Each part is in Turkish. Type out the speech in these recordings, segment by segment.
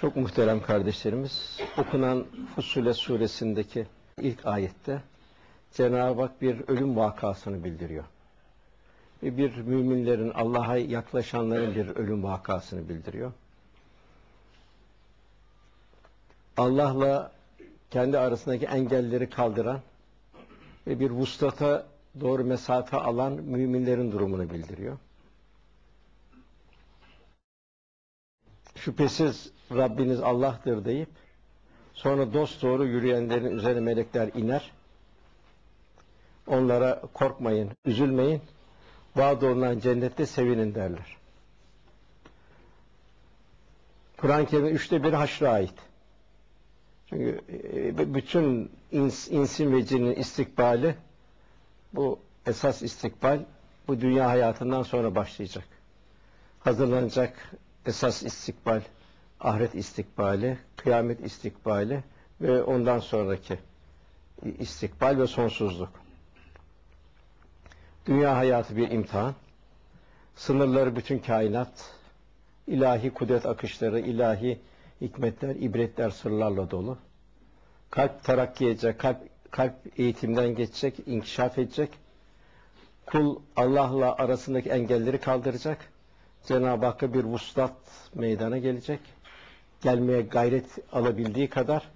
Çok muhterem kardeşlerimiz, okunan Fussule suresindeki ilk ayette Cenab-ı Hak bir ölüm vakasını bildiriyor. Bir müminlerin, Allah'a yaklaşanların bir ölüm vakasını bildiriyor. Allah'la kendi arasındaki engelleri kaldıran ve bir vuslata doğru mesafe alan müminlerin durumunu bildiriyor. Şüphesiz Rabbiniz Allah'tır deyip sonra dost doğru yürüyenlerin üzerine melekler iner. Onlara korkmayın, üzülmeyin. Vaad olunan cennette sevinin derler. Kur'an-ı Kerim'in üçte biri haşra ait. Çünkü e, bütün ins, insin ve cinin istikbali bu esas istikbal bu dünya hayatından sonra başlayacak. Hazırlanacak esas istikbal, ahiret istikbali, kıyamet istikbali ve ondan sonraki istikbal ve sonsuzluk. Dünya hayatı bir imtihan. Sınırları bütün kainat, ilahi kudret akışları, ilahi hikmetler, ibretler, sırlarla dolu. Kalp terakki edecek, kalp, kalp eğitimden geçecek, inkişaf edecek. Kul Allah'la arasındaki engelleri kaldıracak. Cenab-ı Hakk'a bir vuslat meydana gelecek. Gelmeye gayret alabildiği kadar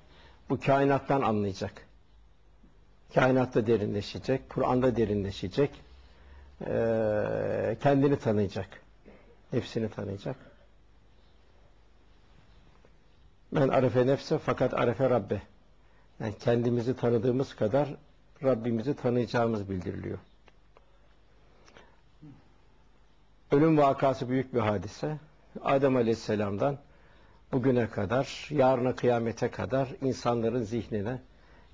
bu kainattan anlayacak. Kainatta derinleşecek, Kur'an'da derinleşecek. Ee, kendini tanıyacak. Nefsini tanıyacak. Ben arefe nefse fakat arefe Rabbe. Yani kendimizi tanıdığımız kadar Rabbimizi tanıyacağımız bildiriliyor. Ölüm vakası büyük bir hadise. Adem Aleyhisselam'dan bugüne kadar, yarına kıyamete kadar insanların zihnine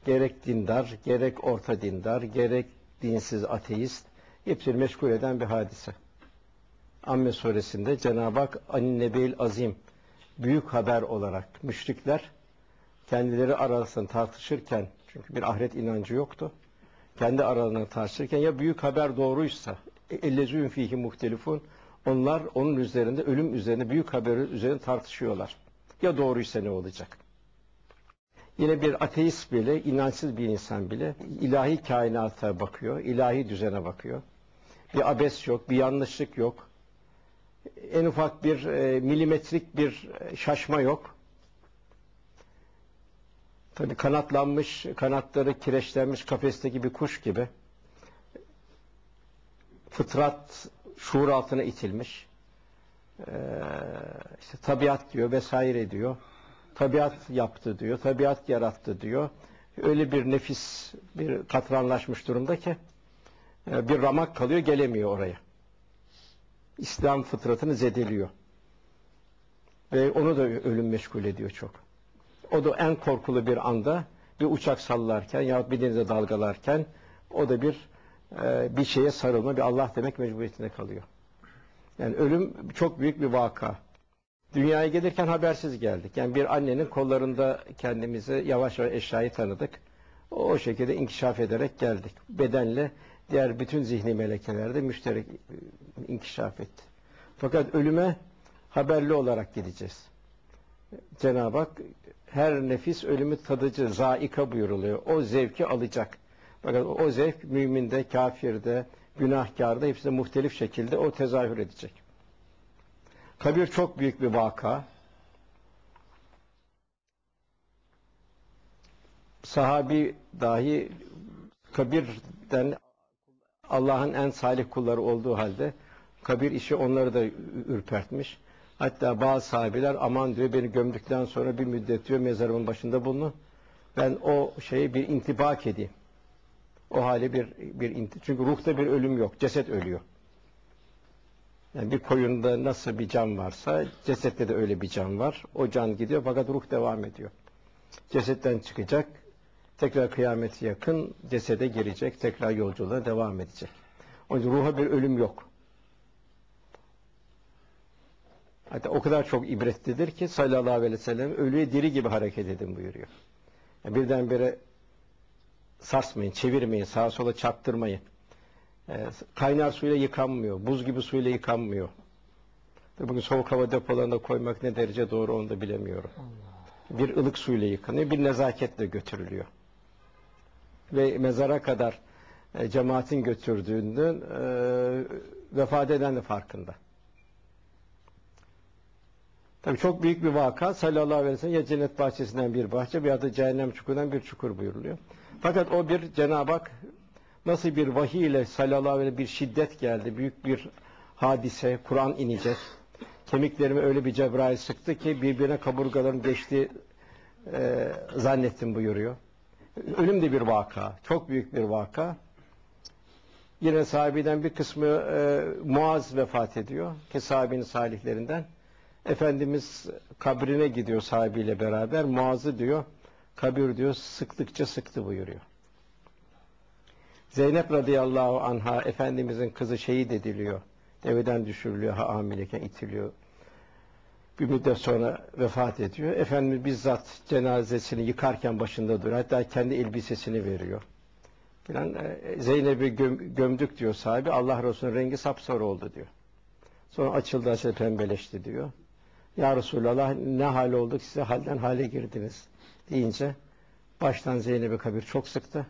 gerek dindar, gerek orta dindar, gerek dinsiz ateist hepsini meşgul eden bir hadise. Amme suresinde Cenab-ı Hak Anin Nebeil Azim büyük haber olarak müşrikler kendileri arasında tartışırken çünkü bir ahiret inancı yoktu. Kendi aralarında tartışırken ya büyük haber doğruysa ellezûn fihi muhtelifun onlar onun üzerinde ölüm üzerine büyük haberi üzerine tartışıyorlar. Ya doğruysa ne olacak? Yine bir ateist bile, inançsız bir insan bile ilahi kainata bakıyor, ilahi düzene bakıyor. Bir abes yok, bir yanlışlık yok. En ufak bir e, milimetrik bir şaşma yok. Tabi kanatlanmış, kanatları kireçlenmiş kafesteki bir kuş gibi. Fıtrat şuur altına itilmiş. Ee, işte tabiat diyor vesaire diyor. Tabiat yaptı diyor, tabiat yarattı diyor. Öyle bir nefis, bir katranlaşmış durumda ki e, bir ramak kalıyor, gelemiyor oraya. İslam fıtratını zedeliyor. Ve onu da ölüm meşgul ediyor çok. O da en korkulu bir anda bir uçak sallarken yahut bir denize dalgalarken o da bir e, bir şeye sarılma, bir Allah demek mecburiyetinde kalıyor. Yani ölüm çok büyük bir vaka. Dünyaya gelirken habersiz geldik. Yani bir annenin kollarında kendimizi yavaş yavaş eşyayı tanıdık. O şekilde inkişaf ederek geldik. Bedenle diğer bütün zihni melekelerde müşterek e, inkişaf etti. Fakat ölüme haberli olarak gideceğiz. Cenab-ı Hak her nefis ölümü tadıcı, zaika buyuruluyor. O zevki alacak. Fakat o zevk müminde, kafirde, günahkarda hepsinde muhtelif şekilde o tezahür edecek. Kabir çok büyük bir vaka. Sahabi dahi kabirden Allah'ın en salih kulları olduğu halde kabir işi onları da ürpertmiş. Hatta bazı sahabeler aman diyor beni gömdükten sonra bir müddet diyor mezarımın başında bulunun. Ben o şeyi bir intibak edeyim. O hali bir bir çünkü ruhta bir ölüm yok. Ceset ölüyor. Yani bir koyunda nasıl bir can varsa cesette de öyle bir can var. O can gidiyor fakat ruh devam ediyor. Cesetten çıkacak. Tekrar kıyameti yakın cesede girecek. Tekrar yolculuğa devam edecek. Onun için ruha bir ölüm yok. Hatta o kadar çok ibretlidir ki sallallahu aleyhi ve sellem ölüye diri gibi hareket edin buyuruyor. Yani birdenbire sarsmayın, çevirmeyin, sağa sola çarptırmayın. E, kaynar suyla yıkanmıyor, buz gibi suyla yıkanmıyor. Bugün soğuk hava depolarına koymak ne derece doğru onu da bilemiyorum. Bir ılık suyla yıkanıyor, bir nezaketle götürülüyor. Ve mezara kadar e, cemaatin götürdüğünün e, vefat eden de farkında. Tabii çok büyük bir vaka sallallahu aleyhi ve sellem ya cennet bahçesinden bir bahçe veya da cehennem çukurundan bir çukur buyuruluyor. Fakat o bir Cenab-ı Hak nasıl bir vahiy ile sallallahu aleyhi bir şiddet geldi, büyük bir hadise, Kur'an inecek. Kemiklerimi öyle bir Cebrail sıktı ki birbirine kaburgaların geçtiği e, zannettim buyuruyor. Ölüm de bir vaka, çok büyük bir vaka. Yine sahabeden bir kısmı e, Muaz vefat ediyor ki sahabenin salihlerinden. Efendimiz kabrine gidiyor sahibiyle beraber. Muaz'ı diyor, kabir diyor sıktıkça sıktı buyuruyor. Zeynep radıyallahu anha Efendimizin kızı şehit ediliyor. Deveden düşürülüyor, ha hamileyken itiliyor. Bir müddet sonra vefat ediyor. Efendimiz bizzat cenazesini yıkarken başında duruyor. Hatta kendi elbisesini veriyor. Filan e, Zeynep'i göm, gömdük diyor sahibi. Allah Resulü'nün rengi sapsarı oldu diyor. Sonra açıldı açıldı pembeleşti diyor. Ya Resulallah ne hal olduk size halden hale girdiniz deyince baştan Zeynep'i kabir çok sıktı.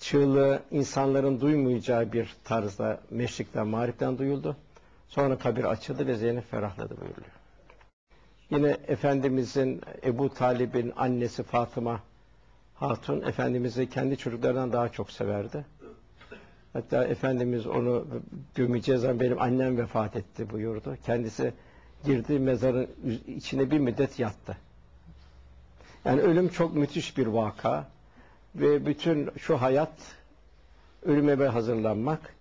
Çığlığı insanların duymayacağı bir tarzda meşrikten, mağripten duyuldu. Sonra kabir açıldı ve Zeynep ferahladı buyuruluyor. Yine Efendimizin Ebu Talib'in annesi Fatıma Hatun Efendimiz'i kendi çocuklarından daha çok severdi. Hatta Efendimiz onu gömeceğiz zaman benim annem vefat etti buyurdu. Kendisi girdi mezarın içine bir müddet yattı. Yani ölüm çok müthiş bir vaka ve bütün şu hayat ölüme hazırlanmak